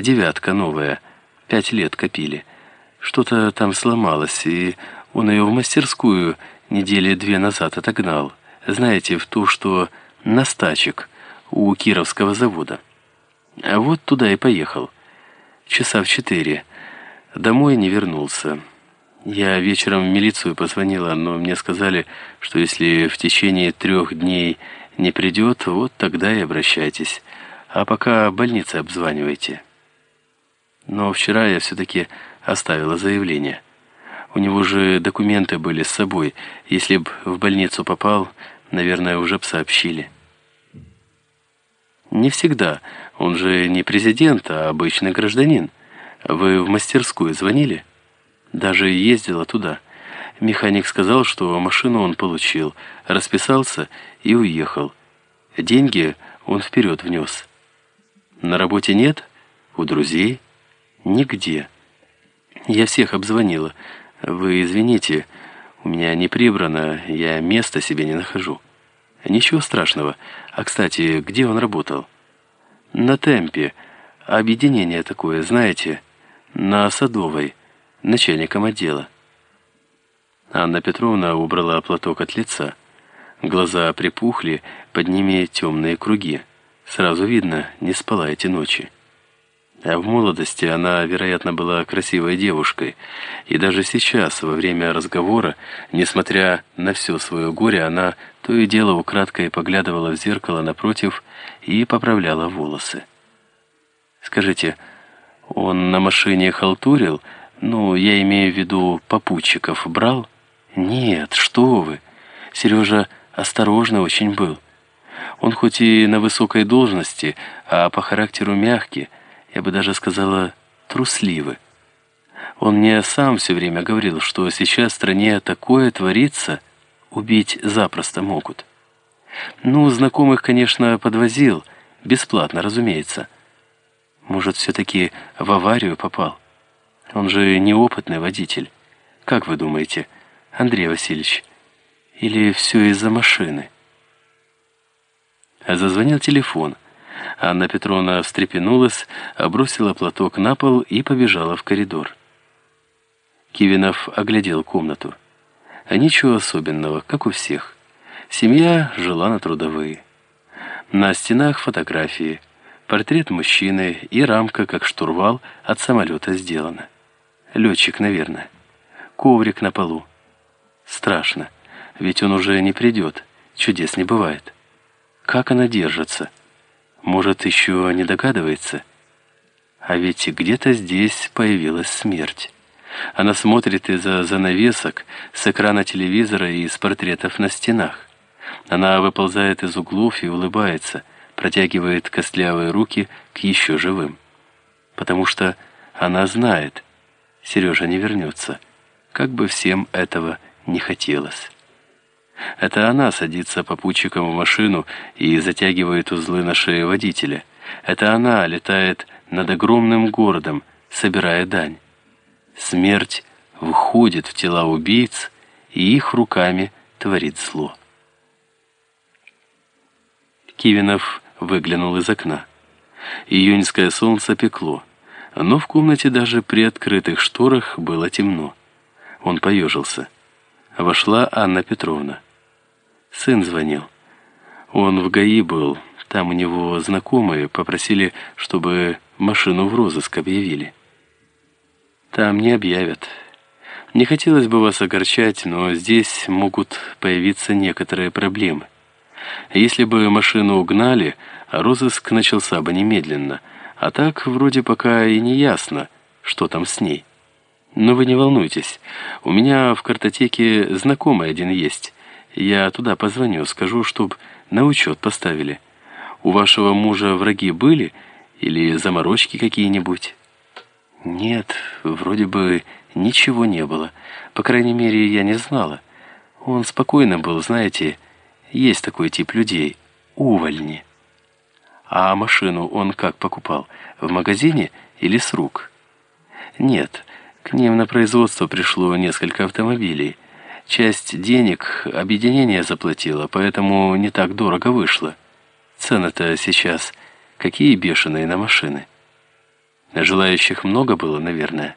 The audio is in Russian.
Девятка новая. Пять лет копили. Что-то там сломалось, и он ее в мастерскую недели две назад отогнал. Знаете, в ту, что на стачек у Кировского завода. А вот туда и поехал. Часа в четыре. Домой не вернулся. Я вечером в милицию позвонила, но мне сказали, что если в течение трех дней не придет, вот тогда и обращайтесь. А пока больницы обзванивайте. Но вчера я все-таки оставила заявление. У него же документы были с собой. Если б в больницу попал, наверное, уже б сообщили. Не всегда. Он же не президент, а обычный гражданин. Вы в мастерскую звонили? Даже ездила туда. Механик сказал, что машину он получил, расписался и уехал. Деньги он вперед внес. На работе нет? У друзей? Нигде. Я всех обзвонила. Вы извините, у меня не прибрано, я места себе не нахожу. Ничего страшного. А, кстати, где он работал? На темпе. Объединение такое, знаете, на Садовой, начальником отдела. Анна Петровна убрала платок от лица. Глаза припухли, под ними темные круги. Сразу видно, не спала эти ночи. А в молодости она, вероятно, была красивой девушкой. И даже сейчас, во время разговора, несмотря на все свое горе, она то и дело украдкой поглядывала в зеркало напротив и поправляла волосы. «Скажите, он на машине халтурил? Ну, я имею в виду попутчиков брал?» «Нет, что вы! Сережа осторожно очень был. Он хоть и на высокой должности, а по характеру мягкий, я бы даже сказала, трусливы. Он мне сам все время говорил, что сейчас в стране такое творится, убить запросто могут. Ну, знакомых, конечно, подвозил, бесплатно, разумеется. Может, все-таки в аварию попал? Он же неопытный водитель. Как вы думаете, Андрей Васильевич? Или все из-за машины? Зазвонил телефон. Анна Петровна встрепенулась, бросила платок на пол и побежала в коридор. Кивинов оглядел комнату. Ничего особенного, как у всех. Семья жила на трудовые. На стенах фотографии, портрет мужчины и рамка, как штурвал, от самолета сделана. Летчик, наверное. Коврик на полу. Страшно, ведь он уже не придет, чудес не бывает. Как она держится? Может, еще не догадывается? А ведь где-то здесь появилась смерть. Она смотрит из-за занавесок, с экрана телевизора и из портретов на стенах. Она выползает из углов и улыбается, протягивает костлявые руки к еще живым. Потому что она знает, Сережа не вернется, как бы всем этого не хотелось. Это она садится попутчиком в машину и затягивает узлы на шее водителя. Это она летает над огромным городом, собирая дань. Смерть входит в тела убийц и их руками творит зло. Кивинов выглянул из окна. Июньское солнце пекло, но в комнате даже при открытых шторах было темно. Он поежился. Вошла Анна Петровна. Сын звонил. Он в ГАИ был, там у него знакомые попросили, чтобы машину в розыск объявили. Там не объявят. Не хотелось бы вас огорчать, но здесь могут появиться некоторые проблемы. Если бы машину угнали, розыск начался бы немедленно, а так вроде пока и не ясно, что там с ней. Но вы не волнуйтесь, у меня в картотеке знакомый один есть. Я туда позвоню, скажу, чтоб на учет поставили. У вашего мужа враги были или заморочки какие-нибудь? Нет, вроде бы ничего не было. По крайней мере, я не знала. Он спокойно был, знаете, есть такой тип людей. Увольни. А машину он как покупал? В магазине или с рук? Нет, к ним на производство пришло несколько автомобилей. Часть денег объединение заплатило, поэтому не так дорого вышло. Цены-то сейчас какие бешеные на машины. Желающих много было, наверное.